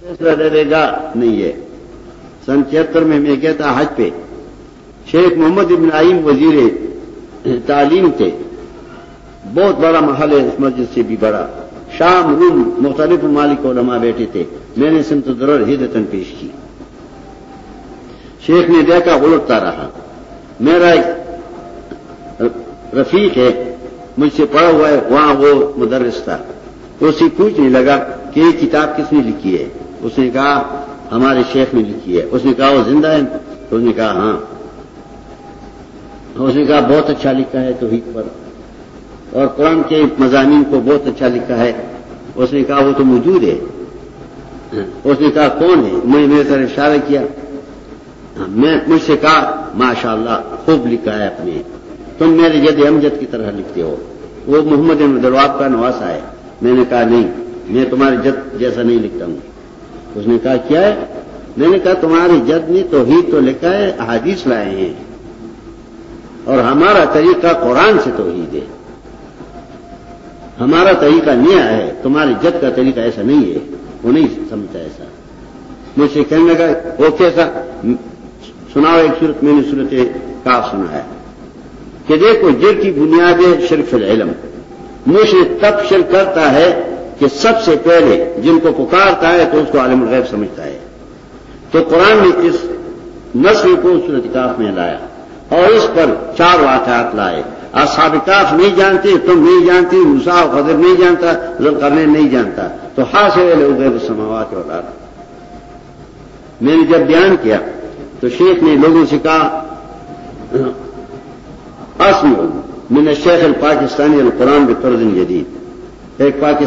فیصلہ دے گا۔ نہیں ہے۔ سن چھتر میں میں کہتا ہاں، حج پہ۔ شیخ محمد ابن عیم وزیر تعلیم تھے۔ بہت بڑا محل ہے، اس مسجد سے بھی بڑا۔ شام، روم، مختلف ممالک علماء بیٹھے تھے۔ میں نے سمت درر ہدتن پیش کی۔ شیخ نے دیکھا اڑتا رہا۔ میرا ایک رفیق ہے، مجھ سے پڑھا ہوا ہے، وہاں وہ مدرس تھا۔ تو اسے پوچھنے لگا کہ یہ کتاب کس نے لکھی ہے؟ اس نے کہا ہمارے شیخ نے لکھی ہے۔ اس نے کہا، وہ زندہ ہے؟ تو اس نے کہا ہاں۔ اس نے کہا، بہت اچھا لکھا ہے تو پر۔ اور قرآن کے مضامین کو بہت اچھا لکھا ہے۔ اس نے کہا، وہ تو موجود ہے۔ اس نے کہا، کون ہے؟ میں میرے طرف اشارہ کیا۔ میں، مجھ سے کہا ماشاء اللہ خوب لکھا ہے اپنے تم میرے جد امجد کی طرح لکھتے ہو۔ وہ محمد درواب کا نواسا ہے۔ میں نے کہا، نہیں، میں تمہارے جد جیسا نہیں لکھتا ہوں۔ اس نے کہا، کیا ہے؟ میں نے کہا، تمہاری جد نے تو تو لکھا ہے، احادیث لائے ہیں۔ اور ہمارا طریقہ قرآن سے توحید ہے۔ ہمارا طریقہ نیا ہے، تمہاری جد کا طریقہ ایسا نہیں ہے۔ وہ نہیں سمجھتا ایسا۔ مجھ سے کہنے لگا وہ کیسا سناؤ ایک صورت، میں نے صورت کا سنا ہے کہ دیکھو جد کی بنیاد ہے شرف العلم۔ مجھ سے تب شرک کرتا ہے کہ سب سے پہلے جن کو پکارتا ہے تو اس کو عالم الغیب سمجھتا ہے۔ تو قرآن نے اس نسل کو صورت کاف میں لایا اور اس پر چار واقعات لائے۔ اصحاب کاف نہیں جانتے، تم نہیں جانتی موسا قدر نہیں جانتا کرنے نہیں جانتا۔ تو ہاتھ سے لوگ سماوات اور میں نے جب بیان کیا تو شیخ نے لوگوں سے کہا اصل من الشیخ الپاکستانی القرآن بطرز جدید۔ ایک پاکستان